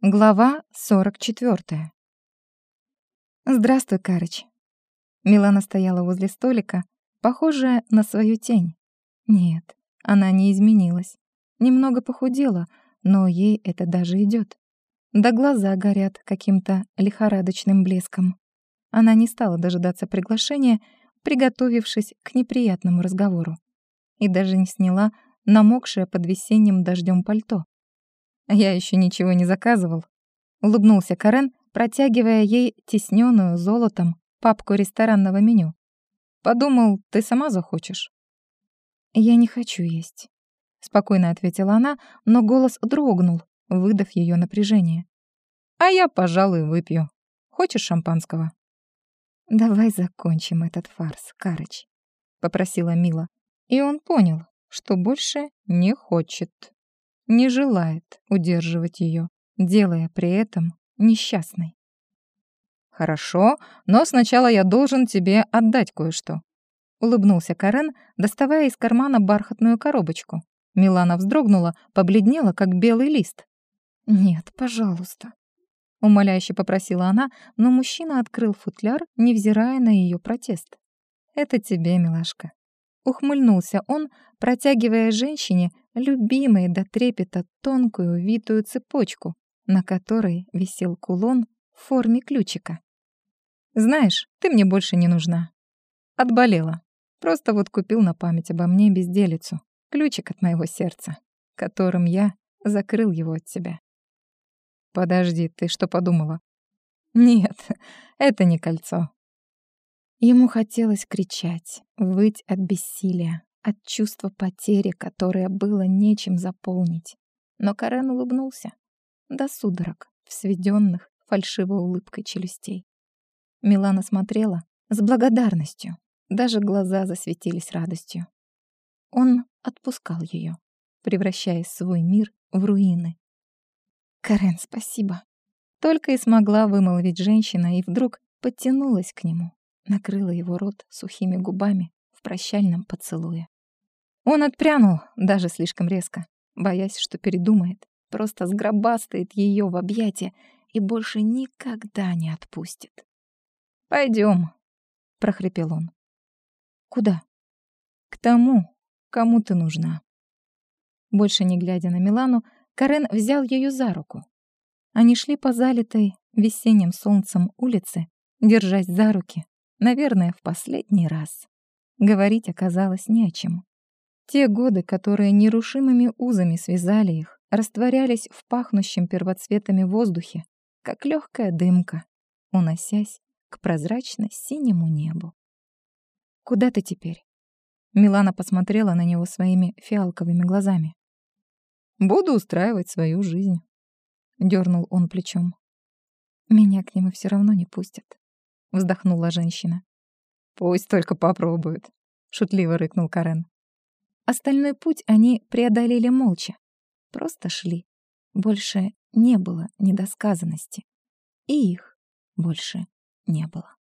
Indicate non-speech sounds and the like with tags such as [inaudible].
Глава 44. «Здравствуй, Карыч». Милана стояла возле столика, похожая на свою тень. Нет, она не изменилась. Немного похудела, но ей это даже идет. Да глаза горят каким-то лихорадочным блеском. Она не стала дожидаться приглашения, приготовившись к неприятному разговору. И даже не сняла намокшее под весенним дождем пальто. «Я еще ничего не заказывал», — улыбнулся Карен, протягивая ей тесненную золотом папку ресторанного меню. «Подумал, ты сама захочешь». «Я не хочу есть», — спокойно ответила она, но голос дрогнул, выдав ее напряжение. «А я, пожалуй, выпью. Хочешь шампанского?» «Давай закончим этот фарс, Карыч», — попросила Мила. И он понял, что больше не хочет не желает удерживать ее, делая при этом несчастной. «Хорошо, но сначала я должен тебе отдать кое-что», — улыбнулся Карен, доставая из кармана бархатную коробочку. Милана вздрогнула, побледнела, как белый лист. «Нет, пожалуйста», — умоляюще попросила она, но мужчина открыл футляр, невзирая на ее протест. «Это тебе, милашка». Ухмыльнулся он, протягивая женщине любимой до трепета тонкую витую цепочку, на которой висел кулон в форме ключика. «Знаешь, ты мне больше не нужна. Отболела. Просто вот купил на память обо мне безделицу, ключик от моего сердца, которым я закрыл его от тебя». «Подожди, ты что подумала?» «Нет, [laughs] это не кольцо». Ему хотелось кричать, выть от бессилия, от чувства потери, которое было нечем заполнить. Но Карен улыбнулся. До судорог, сведенных фальшивой улыбкой челюстей. Милана смотрела с благодарностью. Даже глаза засветились радостью. Он отпускал ее, превращая свой мир в руины. «Карен, спасибо!» Только и смогла вымолвить женщина и вдруг подтянулась к нему, накрыла его рот сухими губами в прощальном поцелуе. Он отпрянул, даже слишком резко, боясь, что передумает, просто сгробастает ее в объятия и больше никогда не отпустит. Пойдем, прохрипел он. «Куда?» «К тому, кому ты нужна». Больше не глядя на Милану, Карен взял ее за руку. Они шли по залитой весенним солнцем улице, держась за руки, наверное, в последний раз. Говорить оказалось не о чем. Те годы, которые нерушимыми узами связали их, растворялись в пахнущем первоцветами воздухе, как легкая дымка, уносясь к прозрачно-синему небу. «Куда ты теперь?» Милана посмотрела на него своими фиалковыми глазами. «Буду устраивать свою жизнь», — дернул он плечом. «Меня к нему все равно не пустят», — вздохнула женщина. «Пусть только попробуют», — шутливо рыкнул Карен. Остальной путь они преодолели молча. Просто шли. Больше не было недосказанности. И их больше не было.